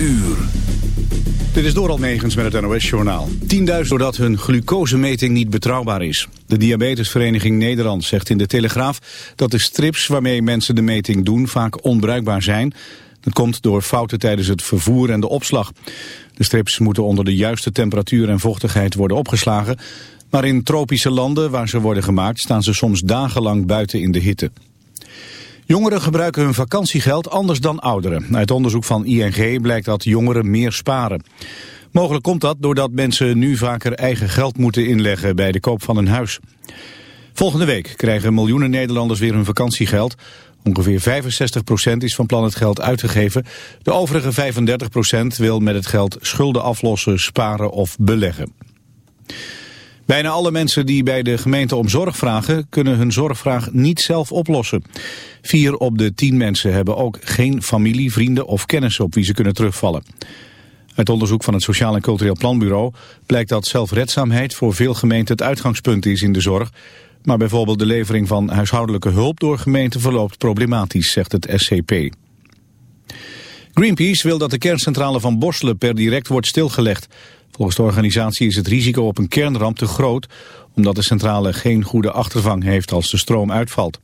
uur. Dit is Doral Megens met het NOS-journaal. 10.000 doordat hun glucosemeting niet betrouwbaar is. De Diabetesvereniging Nederland zegt in de Telegraaf... dat de strips waarmee mensen de meting doen vaak onbruikbaar zijn. Dat komt door fouten tijdens het vervoer en de opslag. De strips moeten onder de juiste temperatuur en vochtigheid worden opgeslagen... maar in tropische landen waar ze worden gemaakt... staan ze soms dagenlang buiten in de hitte. Jongeren gebruiken hun vakantiegeld anders dan ouderen. Uit onderzoek van ING blijkt dat jongeren meer sparen. Mogelijk komt dat doordat mensen nu vaker eigen geld moeten inleggen bij de koop van een huis. Volgende week krijgen miljoenen Nederlanders weer hun vakantiegeld. Ongeveer 65% is van plan het geld uit te geven. De overige 35% wil met het geld schulden aflossen, sparen of beleggen. Bijna alle mensen die bij de gemeente om zorg vragen... kunnen hun zorgvraag niet zelf oplossen. Vier op de tien mensen hebben ook geen familie, vrienden of kennissen... op wie ze kunnen terugvallen. Uit onderzoek van het Sociaal en Cultureel Planbureau... blijkt dat zelfredzaamheid voor veel gemeenten het uitgangspunt is in de zorg... Maar bijvoorbeeld de levering van huishoudelijke hulp door gemeenten verloopt problematisch, zegt het SCP. Greenpeace wil dat de kerncentrale van Borselen per direct wordt stilgelegd. Volgens de organisatie is het risico op een kernramp te groot... omdat de centrale geen goede achtervang heeft als de stroom uitvalt.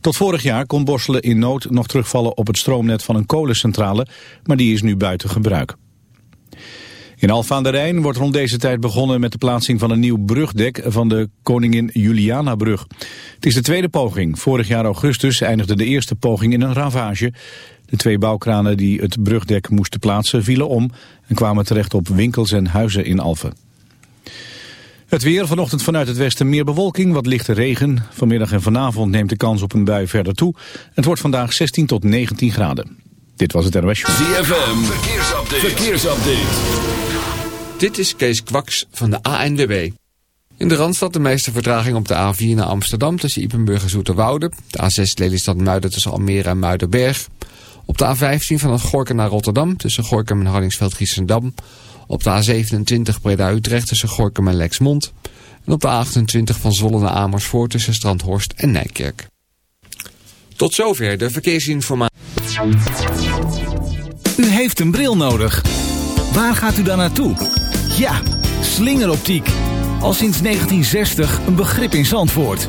Tot vorig jaar kon Borselen in nood nog terugvallen op het stroomnet van een kolencentrale... maar die is nu buiten gebruik. In Alfa aan de Rijn wordt rond deze tijd begonnen met de plaatsing van een nieuw brugdek van de Koningin Juliana-brug. Het is de tweede poging. Vorig jaar augustus eindigde de eerste poging in een ravage. De twee bouwkranen die het brugdek moesten plaatsen vielen om en kwamen terecht op winkels en huizen in Alphen. Het weer, vanochtend vanuit het westen meer bewolking, wat lichte regen. Vanmiddag en vanavond neemt de kans op een bui verder toe. Het wordt vandaag 16 tot 19 graden. Dit was het NOS Show. ZFM, verkeersupdate. verkeersupdate. Dit is Kees Kwaks van de ANWB. In de Randstad de meeste vertraging op de A4 naar Amsterdam tussen Ipenburg en Zoeterwoude. De A6 Lelystad-Muiden tussen Almere en Muidenberg. Op de A15 van het Gorken naar Rotterdam tussen Gorkum en Hardingsveld-Giessendam. Op de A27 Breda-Utrecht tussen Gorkum en Lexmond. En op de A28 van Zwolle naar Amersfoort tussen Strandhorst en Nijkerk. Tot zover de verkeersinformatie. U heeft een bril nodig. Waar gaat u dan naartoe? Ja, slingeroptiek. Al sinds 1960 een begrip in Zandvoort.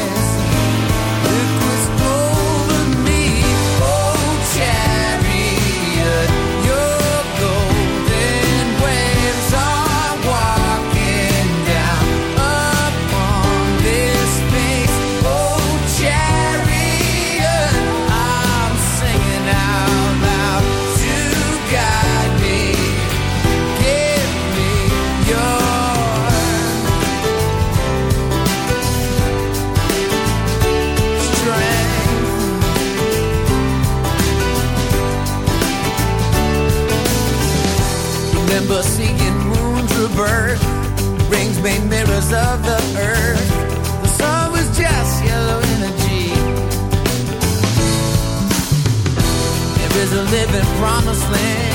for seeing moons rebirth. Rings made mirrors of the earth. The sun was just yellow energy. There is a living promised land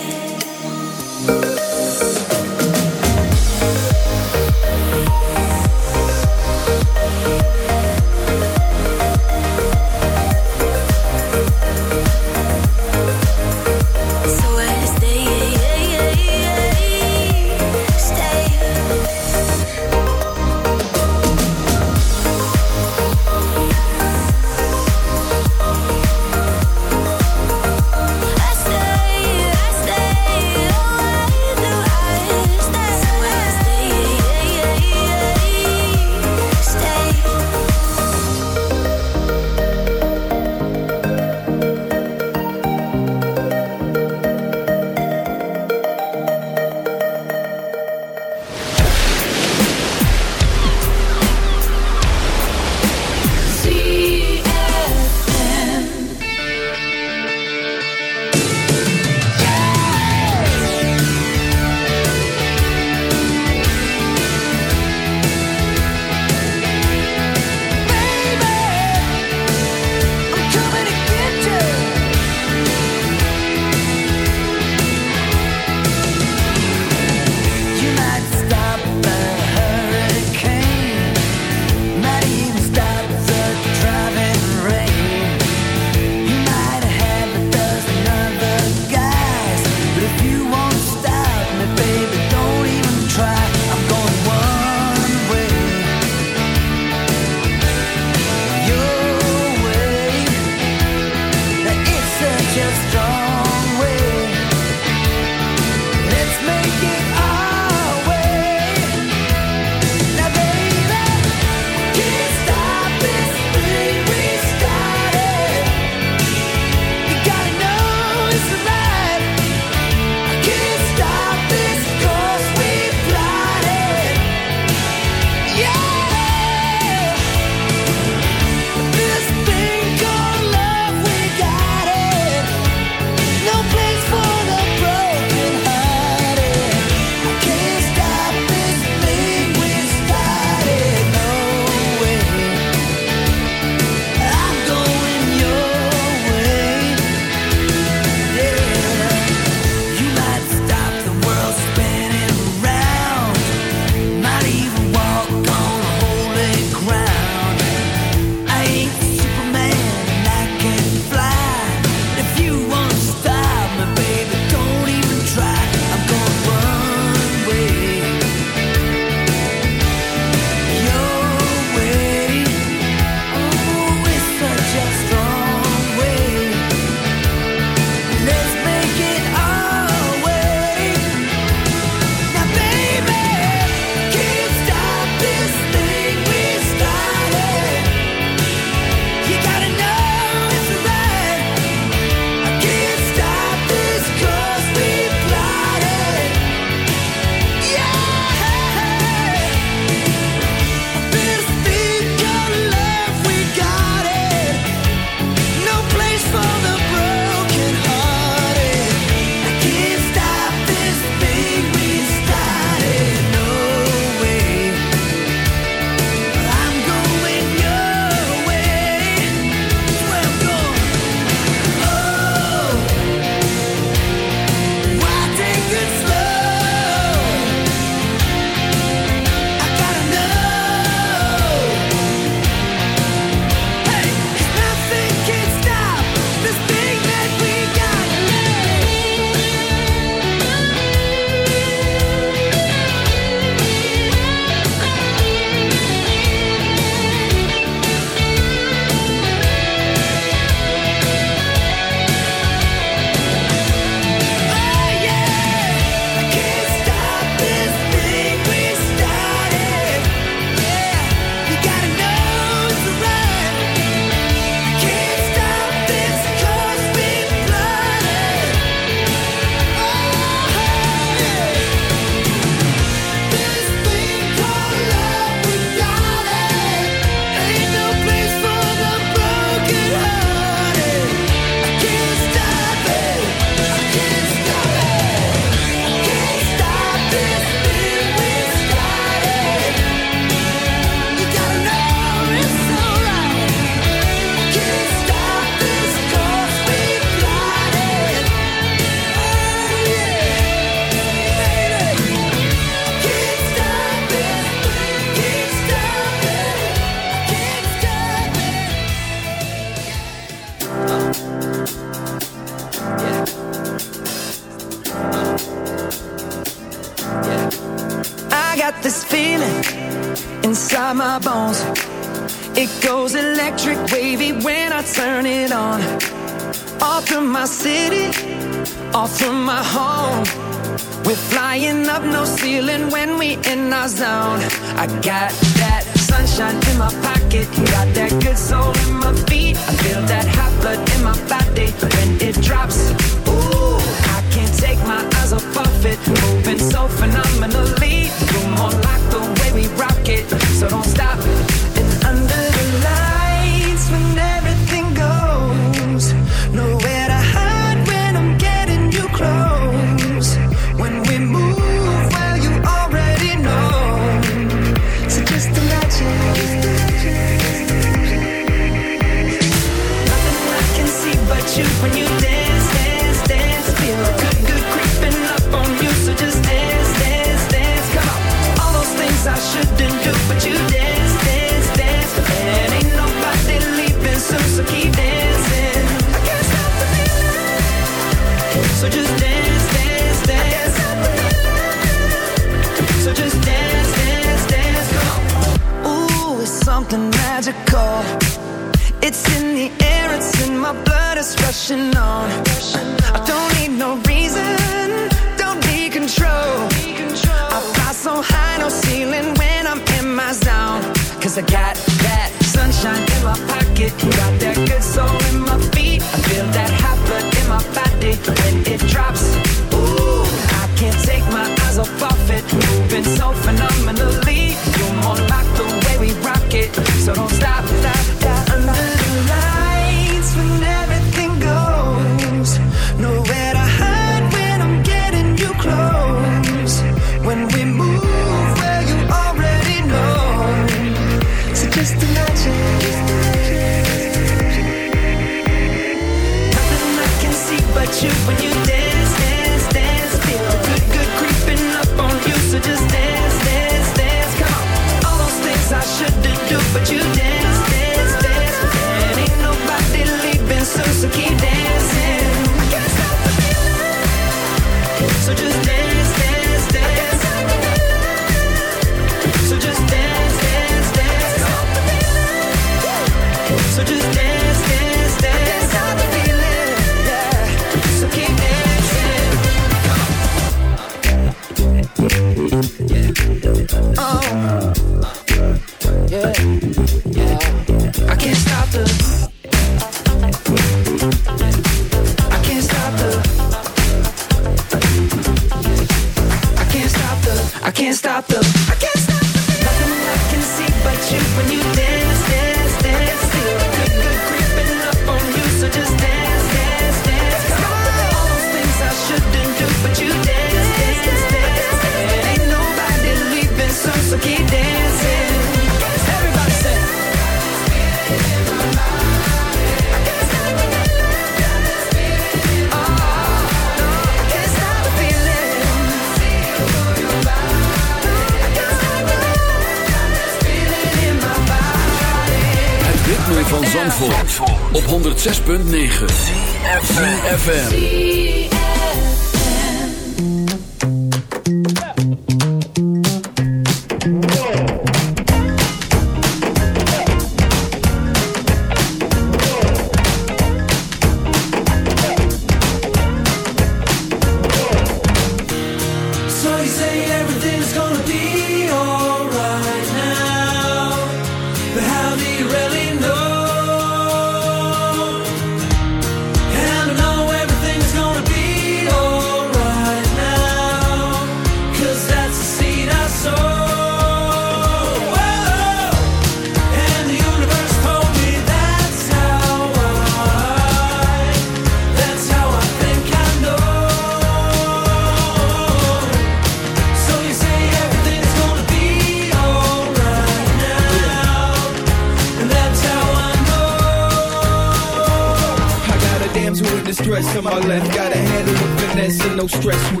no stress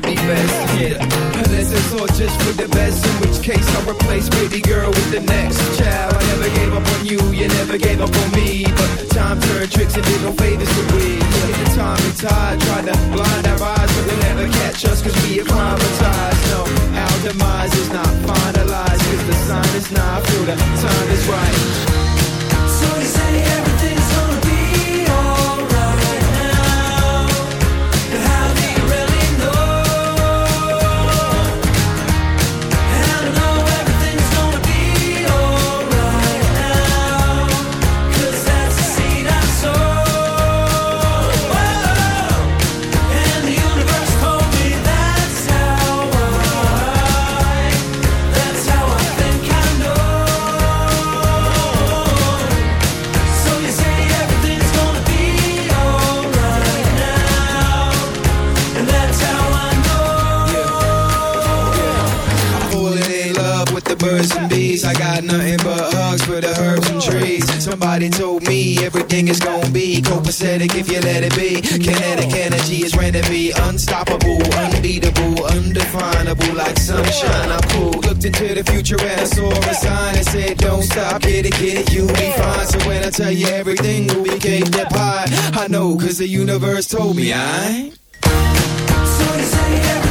it, you'll be fine. So when I tell you everything, we became that pie. I know, cause the universe told me I. So they say everything.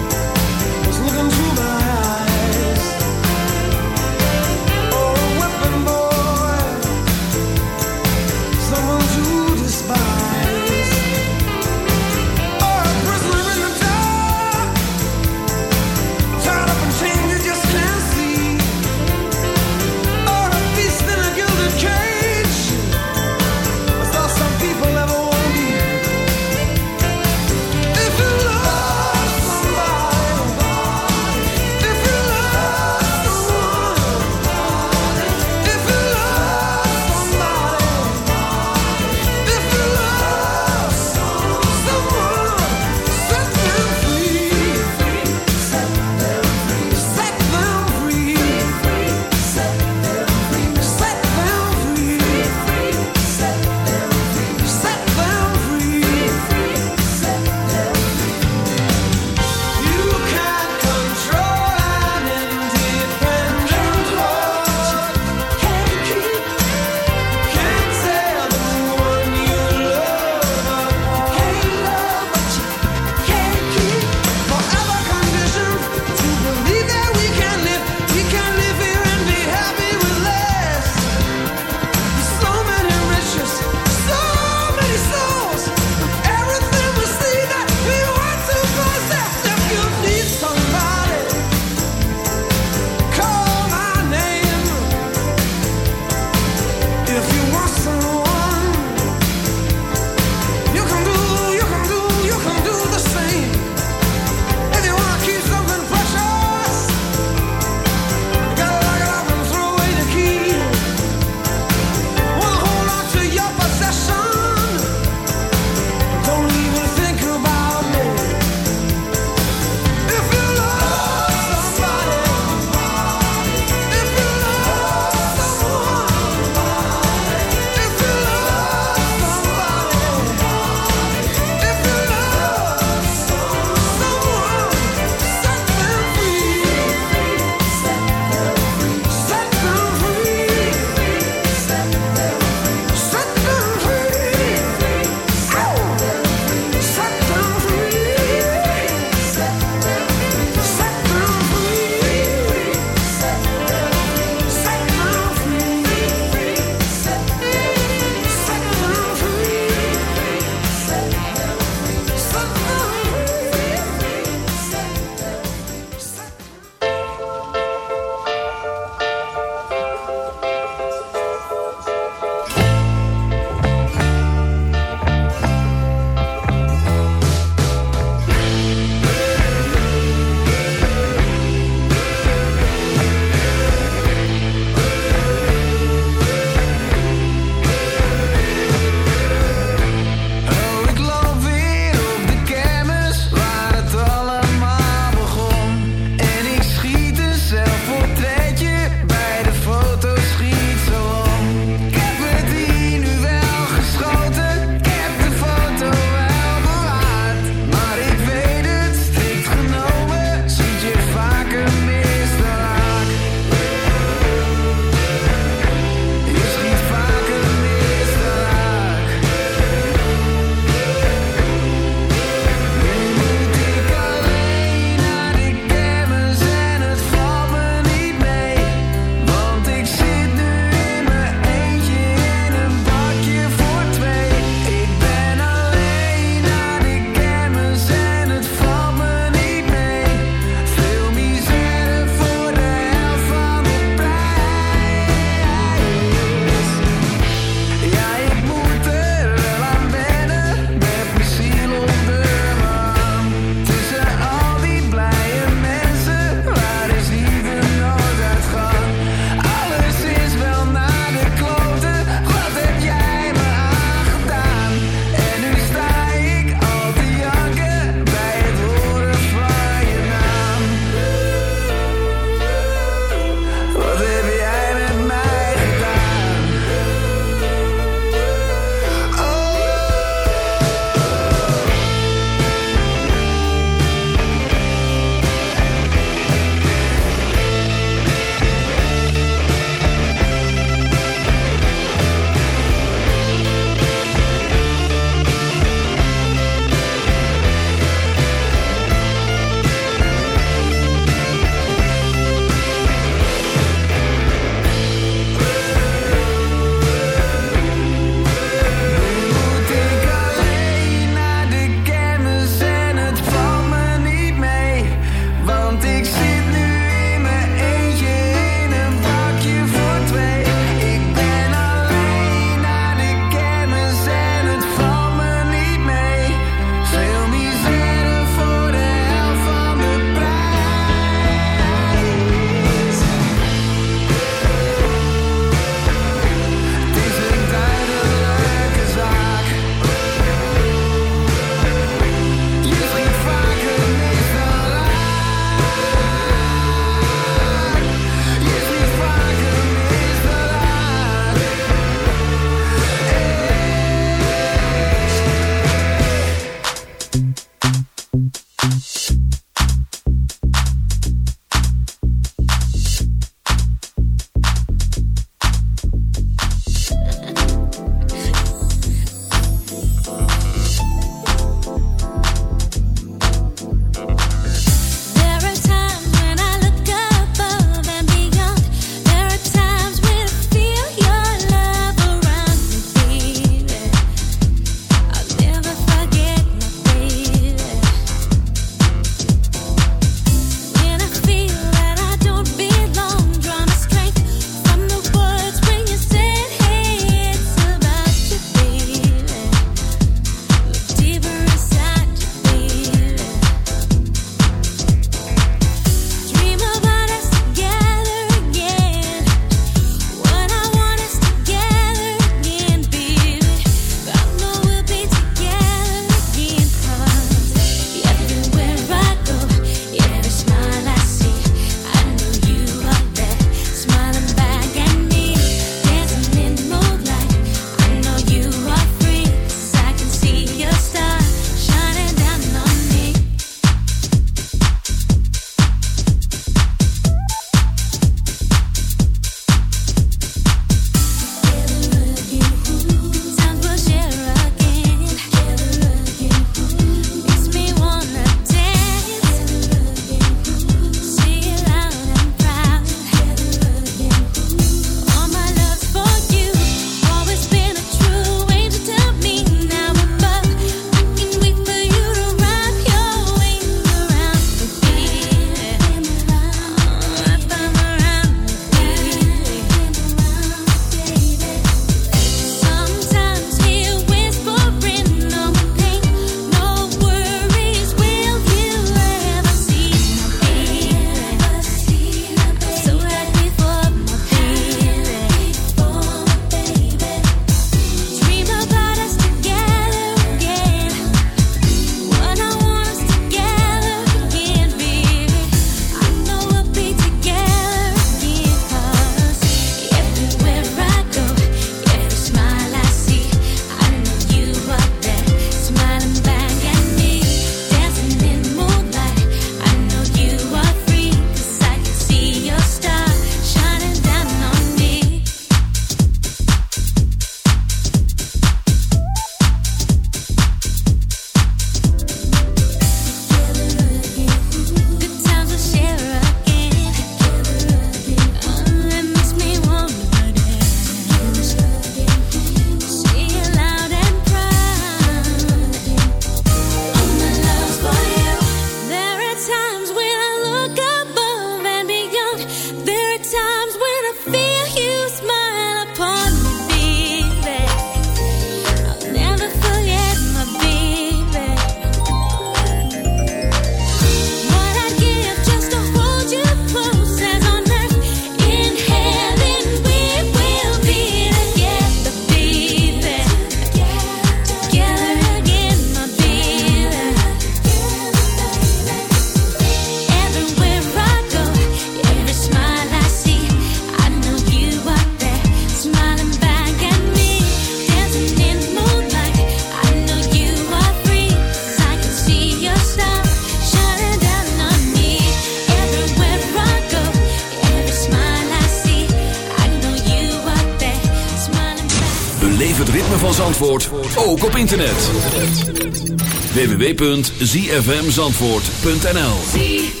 www.zfmzandvoort.nl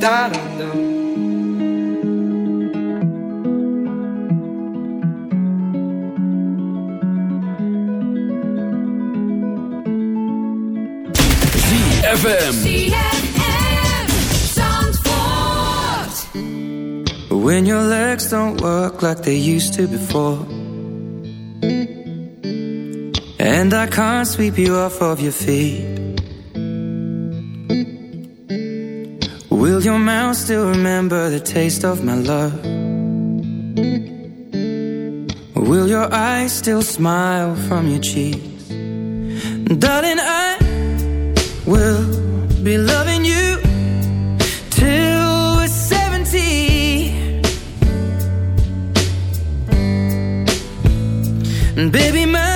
Da dum dum. ZFM. When your legs don't work like they used to before. And I can't sweep you off of your feet. Will your mouth still remember the taste of my love? Will your eyes still smile from your cheeks? Darling, I will be loving you till we're 70. And baby, my